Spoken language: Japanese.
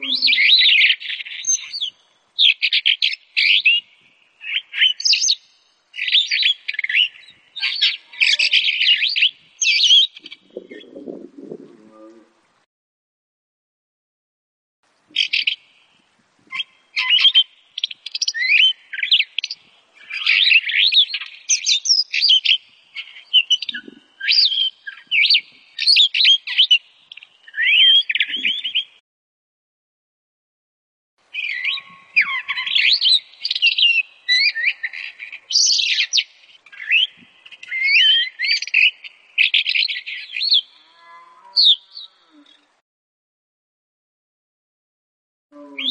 room. You